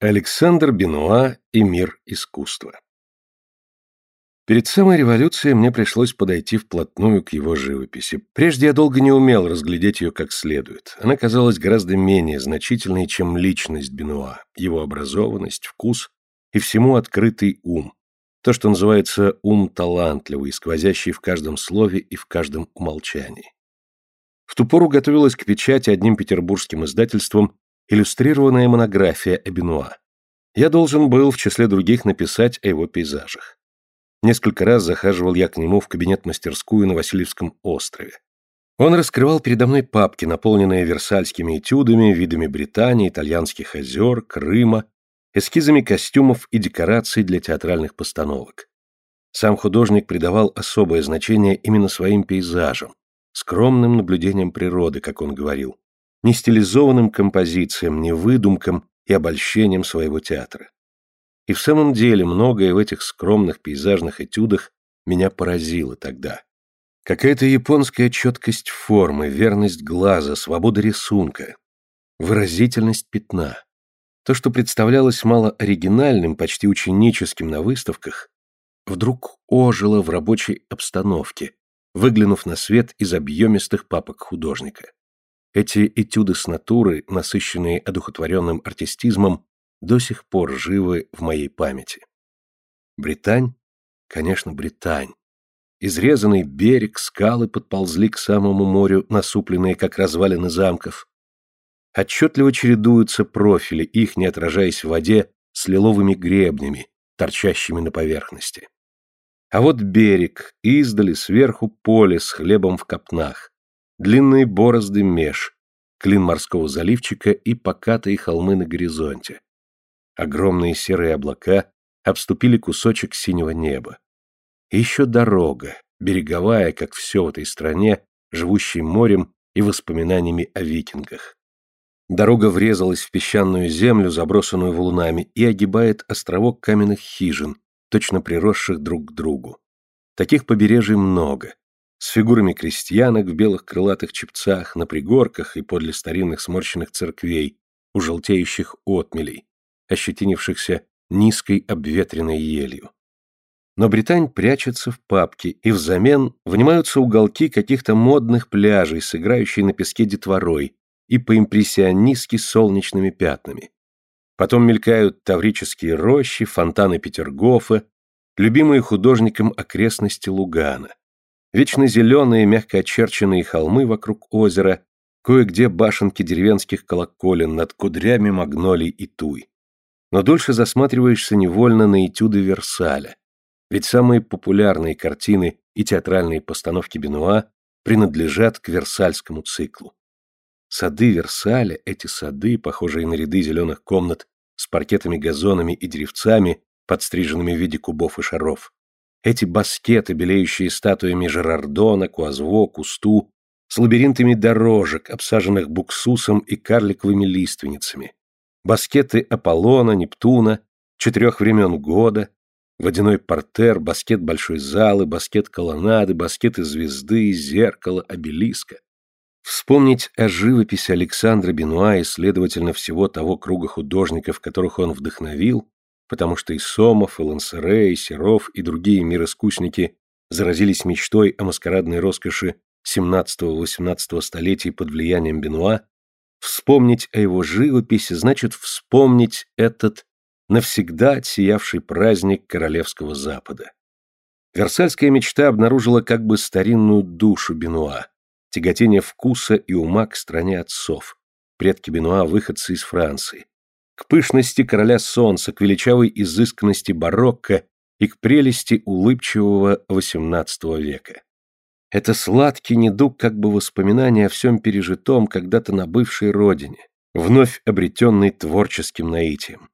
Александр Бенуа и мир искусства Перед самой революцией мне пришлось подойти вплотную к его живописи. Прежде я долго не умел разглядеть ее как следует. Она казалась гораздо менее значительной, чем личность Бенуа, его образованность, вкус и всему открытый ум. То, что называется ум талантливый, сквозящий в каждом слове и в каждом умолчании. В ту пору готовилась к печати одним петербургским издательством иллюстрированная монография о Бенуа. Я должен был, в числе других, написать о его пейзажах. Несколько раз захаживал я к нему в кабинет-мастерскую на Васильевском острове. Он раскрывал передо мной папки, наполненные версальскими этюдами, видами Британии, итальянских озер, Крыма, эскизами костюмов и декораций для театральных постановок. Сам художник придавал особое значение именно своим пейзажам, скромным наблюдением природы, как он говорил, не стилизованным композициям, не выдумкам и обольщением своего театра. И в самом деле многое в этих скромных пейзажных этюдах меня поразило тогда. Какая-то японская четкость формы, верность глаза, свобода рисунка, выразительность пятна. То, что представлялось мало оригинальным, почти ученическим на выставках, вдруг ожило в рабочей обстановке, выглянув на свет из объемистых папок художника. Эти этюды с натуры, насыщенные одухотворенным артистизмом, до сих пор живы в моей памяти. Британь? Конечно, Британь. Изрезанный берег, скалы подползли к самому морю, насупленные, как развалины замков. Отчетливо чередуются профили, их, не отражаясь в воде, с лиловыми гребнями, торчащими на поверхности. А вот берег, издали сверху поле с хлебом в копнах длинные борозды меж, клин морского заливчика и покатые холмы на горизонте. Огромные серые облака обступили кусочек синего неба. И еще дорога, береговая, как все в этой стране, живущей морем и воспоминаниями о викингах. Дорога врезалась в песчаную землю, забросанную валунами, и огибает островок каменных хижин, точно приросших друг к другу. Таких побережий много, с фигурами крестьянок в белых крылатых чепцах, на пригорках и подле старинных сморщенных церквей, у желтеющих отмелей, ощетинившихся низкой обветренной елью. Но Британь прячется в папке, и взамен внимаются уголки каких-то модных пляжей с играющей на песке детворой и по-импрессионистски солнечными пятнами. Потом мелькают таврические рощи, фонтаны Петергофа, любимые художником окрестности Лугана. Вечно зеленые, мягко очерченные холмы вокруг озера, кое-где башенки деревенских колоколен над кудрями магнолий и туй. Но дольше засматриваешься невольно на этюды Версаля, ведь самые популярные картины и театральные постановки Бенуа принадлежат к Версальскому циклу. Сады Версаля, эти сады, похожие на ряды зеленых комнат с паркетами, газонами и деревцами, подстриженными в виде кубов и шаров, эти баскеты, белеющие статуями Жерардона, Куазво, Кусту, с лабиринтами дорожек, обсаженных буксусом и карликовыми лиственницами. Баскеты Аполлона, Нептуна, четырех времен года, водяной портер, баскет большой залы, баскет колоннады, баскеты звезды, зеркало, обелиска. Вспомнить о живописи Александра Бенуа и, следовательно, всего того круга художников, которых он вдохновил, потому что и Сомов, и Лансере, и Серов, и другие мироскучники заразились мечтой о маскарадной роскоши XVII-XVIII столетий под влиянием Бенуа, вспомнить о его живописи значит вспомнить этот навсегда отсиявший праздник Королевского Запада. Версальская мечта обнаружила как бы старинную душу Бенуа, тяготение вкуса и ума к стране отцов, предки Бенуа выходцы из Франции, к пышности короля солнца, к величавой изысканности барокко и к прелести улыбчивого XVIII века. Это сладкий недуг как бы воспоминания о всем пережитом когда-то на бывшей родине, вновь обретенный творческим наитием.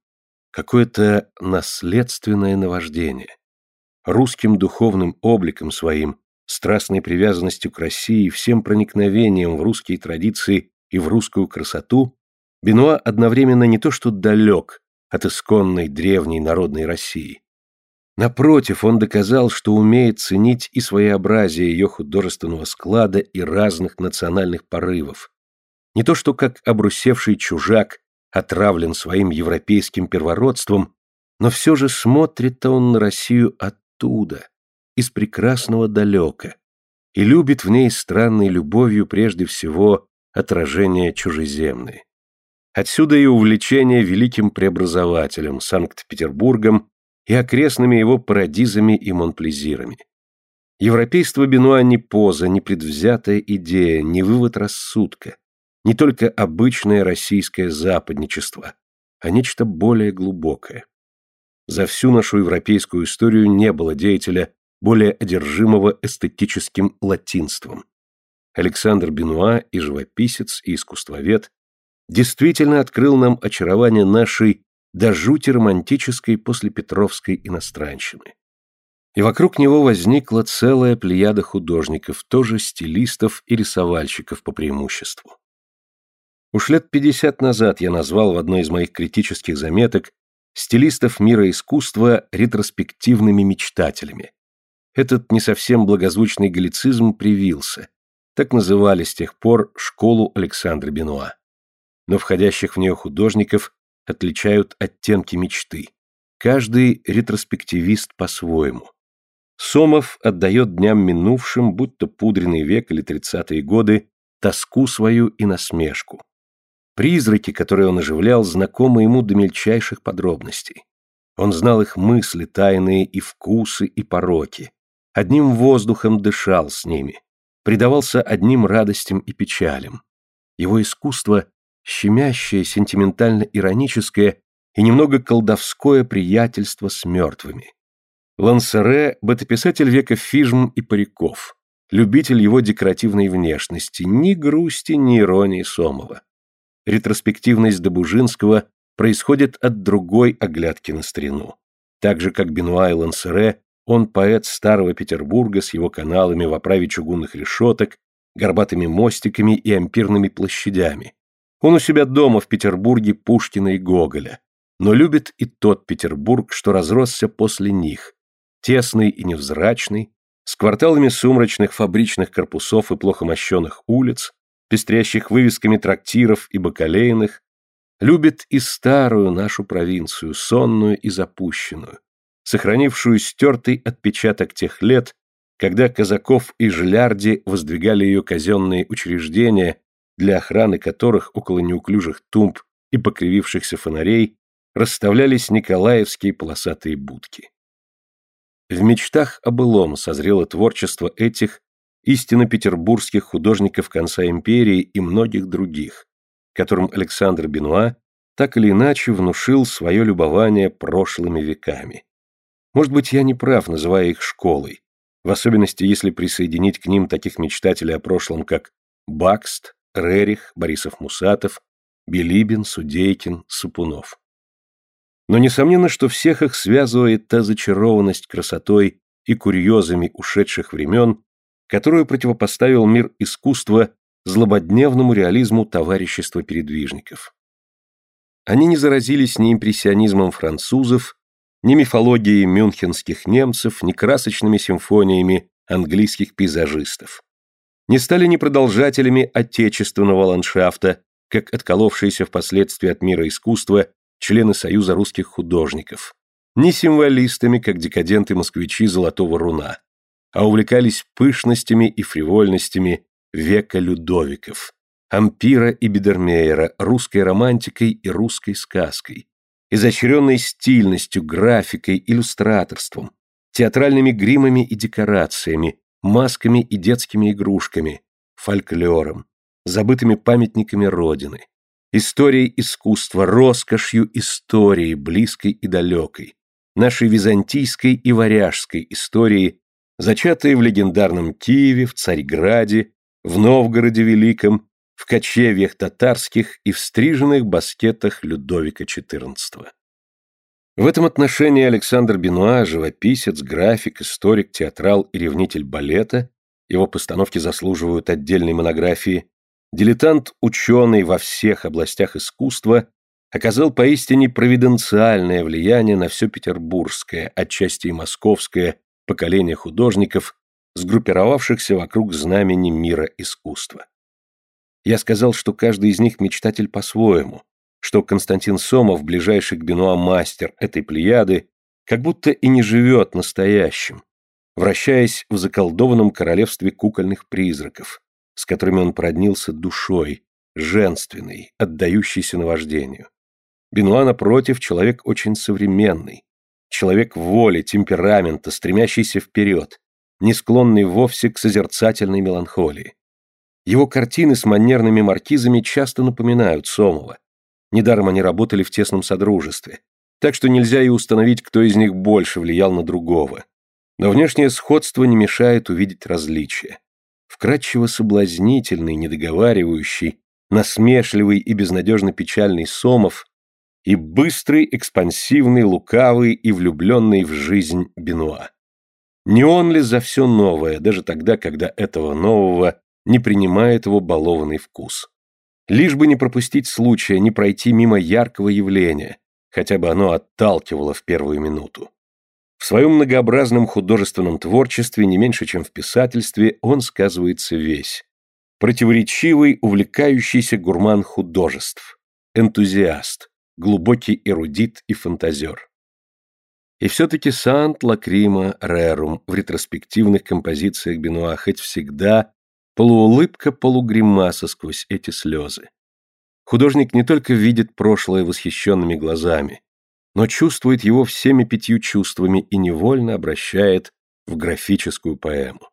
Какое-то наследственное наваждение. Русским духовным обликом своим, страстной привязанностью к России, всем проникновением в русские традиции и в русскую красоту Бенуа одновременно не то что далек от исконной древней народной России. Напротив, он доказал, что умеет ценить и своеобразие ее художественного склада и разных национальных порывов. Не то что как обрусевший чужак отравлен своим европейским первородством, но все же смотрит он на Россию оттуда, из прекрасного далека, и любит в ней странной любовью прежде всего отражение чужеземные. Отсюда и увлечение великим преобразователем, Санкт-Петербургом и окрестными его парадизами и монплезирами. Европейство Бенуа не поза, не предвзятая идея, не вывод рассудка, не только обычное российское западничество, а нечто более глубокое. За всю нашу европейскую историю не было деятеля, более одержимого эстетическим латинством. Александр Бенуа и живописец, и искусствовед действительно открыл нам очарование нашей до жути романтической послепетровской иностранщины. И вокруг него возникла целая плеяда художников, тоже стилистов и рисовальщиков по преимуществу. Уж лет пятьдесят назад я назвал в одной из моих критических заметок стилистов мира искусства ретроспективными мечтателями. Этот не совсем благозвучный галлицизм привился. Так называли с тех пор школу Александра Бенуа. Но входящих в нее художников отличают оттенки мечты. Каждый ретроспективист по-своему. Сомов отдает дням минувшим, будто пудренный век или тридцатые годы, тоску свою и насмешку. Призраки, которые он оживлял, знакомы ему до мельчайших подробностей. Он знал их мысли, тайные и вкусы, и пороки. Одним воздухом дышал с ними, предавался одним радостям и печалям. Его искусство — щемящее, сентиментально-ироническое и немного колдовское приятельство с мертвыми. Лансере — бытописатель века фижм и париков, любитель его декоративной внешности, ни грусти, ни иронии Сомова ретроспективность Добужинского происходит от другой оглядки на старину. Так же, как Бенуа и Лансере, он поэт старого Петербурга с его каналами в оправе чугунных решеток, горбатыми мостиками и ампирными площадями. Он у себя дома в Петербурге Пушкина и Гоголя, но любит и тот Петербург, что разросся после них, тесный и невзрачный, с кварталами сумрачных фабричных корпусов и плохо мощенных улиц, пестрящих вывесками трактиров и бакалейных, любит и старую нашу провинцию, сонную и запущенную, сохранившую стертый отпечаток тех лет, когда Казаков и Жлярди воздвигали ее казенные учреждения, для охраны которых около неуклюжих тумб и покривившихся фонарей расставлялись николаевские полосатые будки. В мечтах о былом созрело творчество этих истинно петербургских художников конца империи и многих других, которым Александр Бенуа так или иначе внушил свое любование прошлыми веками. Может быть, я не прав, называя их школой, в особенности если присоединить к ним таких мечтателей о прошлом, как Бакст, Рерих, Борисов-Мусатов, Билибин, Судейкин, Сапунов. Но несомненно, что всех их связывает та зачарованность красотой и курьезами ушедших времен, которую противопоставил мир искусства злободневному реализму товарищества передвижников. Они не заразились ни импрессионизмом французов, ни мифологией мюнхенских немцев, ни красочными симфониями английских пейзажистов. Не стали ни продолжателями отечественного ландшафта, как отколовшиеся впоследствии от мира искусства члены Союза русских художников, ни символистами, как декаденты-москвичи Золотого Руна а увлекались пышностями и фривольностями века Людовиков, Ампира и Бедермейера, русской романтикой и русской сказкой, изощренной стильностью, графикой, иллюстраторством, театральными гримами и декорациями, масками и детскими игрушками, фольклором, забытыми памятниками Родины, историей искусства, роскошью истории, близкой и далекой, нашей византийской и варяжской истории зачатые в легендарном Киеве, в Царьграде, в Новгороде Великом, в кочевьях татарских и в стриженных баскетах Людовика XIV. В этом отношении Александр Бенуа, живописец, график, историк, театрал и ревнитель балета, его постановки заслуживают отдельной монографии, дилетант-ученый во всех областях искусства, оказал поистине провиденциальное влияние на все петербургское, отчасти и московское, поколение художников, сгруппировавшихся вокруг знамени мира искусства. Я сказал, что каждый из них мечтатель по-своему, что Константин Сомов, ближайший к Бенуа мастер этой плеяды, как будто и не живет настоящим, вращаясь в заколдованном королевстве кукольных призраков, с которыми он проднился душой, женственной, отдающейся наваждению. Бенуа, напротив, человек очень современный, человек воли, темперамента, стремящийся вперед, не склонный вовсе к созерцательной меланхолии. Его картины с манерными маркизами часто напоминают Сомова. Недаром они работали в тесном содружестве, так что нельзя и установить, кто из них больше влиял на другого. Но внешнее сходство не мешает увидеть различия. Вкрадчиво соблазнительный, недоговаривающий, насмешливый и безнадежно печальный Сомов и быстрый, экспансивный, лукавый и влюбленный в жизнь Бенуа. Не он ли за все новое, даже тогда, когда этого нового не принимает его балованный вкус? Лишь бы не пропустить случая, не пройти мимо яркого явления, хотя бы оно отталкивало в первую минуту. В своем многообразном художественном творчестве, не меньше, чем в писательстве, он сказывается весь. Противоречивый, увлекающийся гурман художеств. Энтузиаст, глубокий эрудит и фантазер. И все-таки Сант Лакрима Рерум в ретроспективных композициях Бенуа хоть всегда полуулыбка, полугримаса сквозь эти слезы. Художник не только видит прошлое восхищенными глазами, но чувствует его всеми пятью чувствами и невольно обращает в графическую поэму.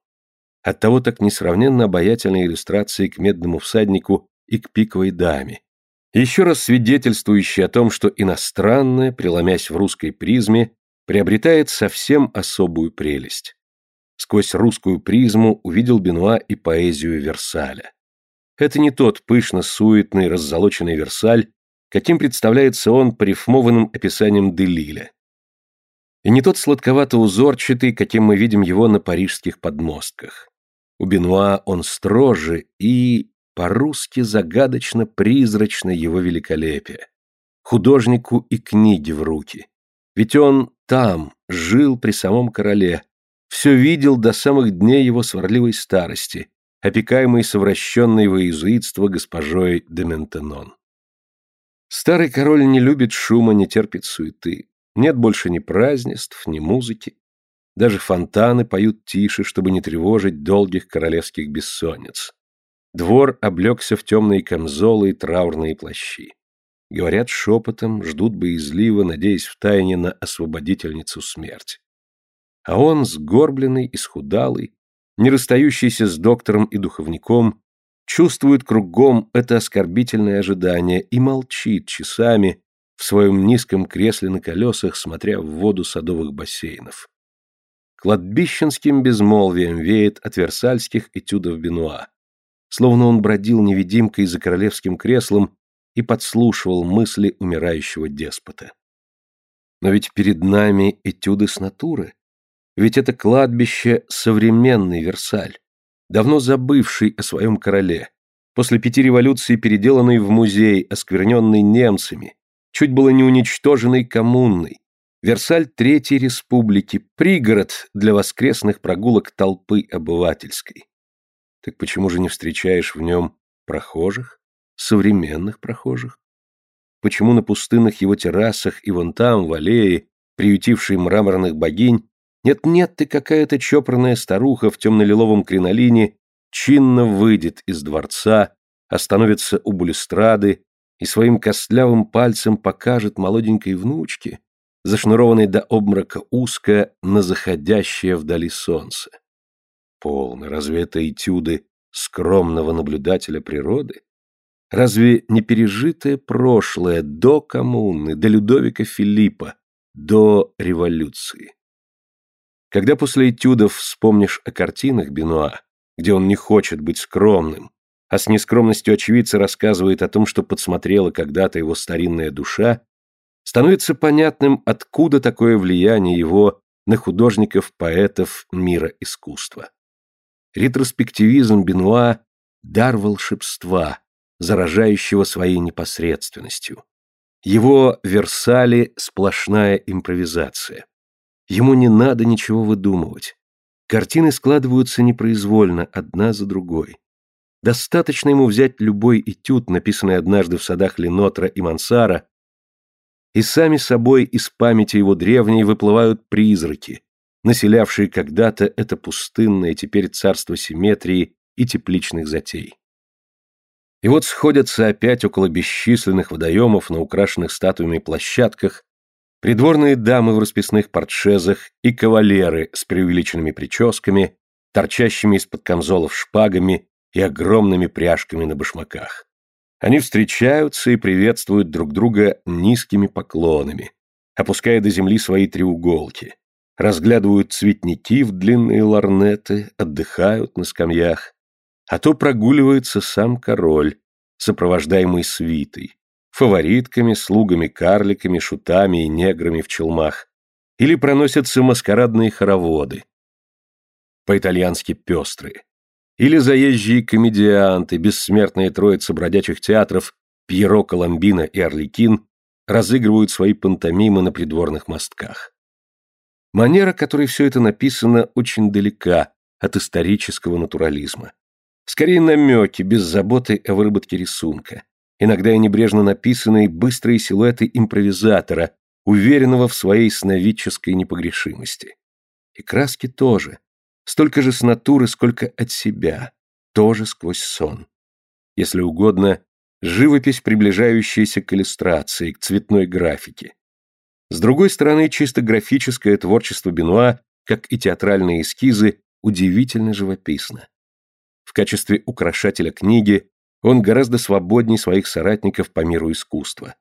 Оттого так несравненно обаятельные иллюстрации к медному всаднику и к пиковой даме, еще раз свидетельствующие о том, что иностранное, преломясь в русской призме, приобретает совсем особую прелесть. Сквозь русскую призму увидел Бенуа и поэзию Версаля. Это не тот пышно-суетный, раззолоченный Версаль, каким представляется он по рифмованным описаниям Делиля. И не тот сладковато-узорчатый, каким мы видим его на парижских подмостках. У Бенуа он строже и, по-русски, загадочно-призрачно его великолепие. Художнику и книги в руки. Ведь он там, жил при самом короле, все видел до самых дней его сварливой старости, опекаемый совращенной во иезуитство госпожой де Ментенон. Старый король не любит шума, не терпит суеты. Нет больше ни празднеств, ни музыки. Даже фонтаны поют тише, чтобы не тревожить долгих королевских бессонниц. Двор облегся в темные камзолы и траурные плащи. Говорят шепотом, ждут боязливо, надеясь втайне на освободительницу смерть. А он, сгорбленный, исхудалый, не расстающийся с доктором и духовником, чувствует кругом это оскорбительное ожидание и молчит часами в своем низком кресле на колесах, смотря в воду садовых бассейнов. Кладбищенским безмолвием веет от версальских этюдов Бенуа. Словно он бродил невидимкой за королевским креслом и подслушивал мысли умирающего деспота. Но ведь перед нами этюды с натуры. Ведь это кладбище — современный Версаль, давно забывший о своем короле, после пяти революций переделанный в музей, оскверненный немцами, чуть было не уничтоженный коммунной, Версаль Третьей Республики, пригород для воскресных прогулок толпы обывательской. Так почему же не встречаешь в нем прохожих? современных прохожих? Почему на пустынных его террасах и вон там, в аллее, приютившей мраморных богинь, нет-нет, ты какая-то чопорная старуха в темно-лиловом кринолине чинно выйдет из дворца, остановится у балюстрады и своим костлявым пальцем покажет молоденькой внучке, зашнурованной до обморока узко на заходящее вдали солнце. Полно, разве это этюды скромного наблюдателя природы? Разве не пережитое прошлое до коммуны, до Людовика Филиппа, до революции? Когда после этюдов вспомнишь о картинах Бенуа, где он не хочет быть скромным, а с нескромностью очевидца рассказывает о том, что подсмотрела когда-то его старинная душа, становится понятным, откуда такое влияние его на художников-поэтов мира искусства. Ретроспективизм Бенуа – дар волшебства, заражающего своей непосредственностью. Его Версали – сплошная импровизация. Ему не надо ничего выдумывать. Картины складываются непроизвольно, одна за другой. Достаточно ему взять любой этюд, написанный однажды в садах Ленотра и Мансара, и сами собой из памяти его древней выплывают призраки, населявшие когда-то это пустынное теперь царство симметрии и тепличных затей. И вот сходятся опять около бесчисленных водоемов на украшенных статуями площадках придворные дамы в расписных портшезах и кавалеры с преувеличенными прическами, торчащими из-под камзолов шпагами и огромными пряжками на башмаках. Они встречаются и приветствуют друг друга низкими поклонами, опуская до земли свои треуголки, разглядывают цветники в длинные ларнеты, отдыхают на скамьях, а то прогуливается сам король, сопровождаемый свитой, фаворитками, слугами-карликами, шутами и неграми в челмах, или проносятся маскарадные хороводы, по-итальянски пестрые, или заезжие комедианты, бессмертные троицы бродячих театров Пьеро Коломбина и Орликин разыгрывают свои пантомимы на придворных мостках. Манера, которой все это написано, очень далека от исторического натурализма. Скорее намеки, без заботы о выработке рисунка. Иногда и небрежно написанные быстрые силуэты импровизатора, уверенного в своей сновидческой непогрешимости. И краски тоже. Столько же с натуры, сколько от себя. Тоже сквозь сон. Если угодно, живопись, приближающаяся к иллюстрации, к цветной графике. С другой стороны, чисто графическое творчество Бенуа, как и театральные эскизы, удивительно живописно. В качестве украшателя книги он гораздо свободней своих соратников по миру искусства.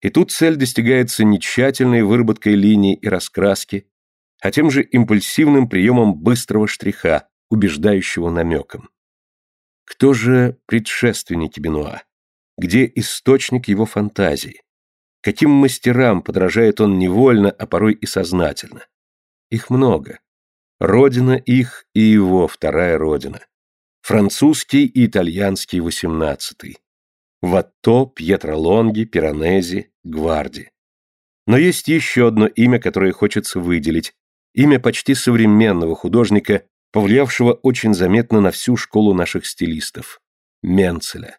И тут цель достигается не тщательной выработкой линий и раскраски, а тем же импульсивным приемом быстрого штриха, убеждающего намеком. Кто же предшественники Бенуа? Где источник его фантазии? Каким мастерам подражает он невольно, а порой и сознательно? Их много. Родина их и его вторая родина французский и итальянский XVIII, Ватто, Пьетро Лонги, Пиранези, Гварди. Но есть еще одно имя, которое хочется выделить, имя почти современного художника, повлиявшего очень заметно на всю школу наших стилистов – Менцеля.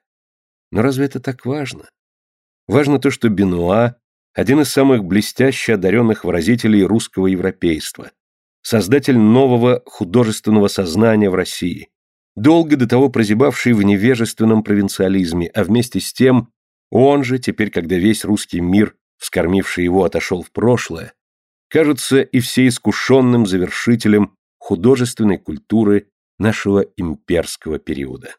Но разве это так важно? Важно то, что Бенуа – один из самых блестяще одаренных выразителей русского европейства, создатель нового художественного сознания в России, долго до того прозябавший в невежественном провинциализме, а вместе с тем он же, теперь когда весь русский мир, вскормивший его, отошел в прошлое, кажется и всеискушенным завершителем художественной культуры нашего имперского периода.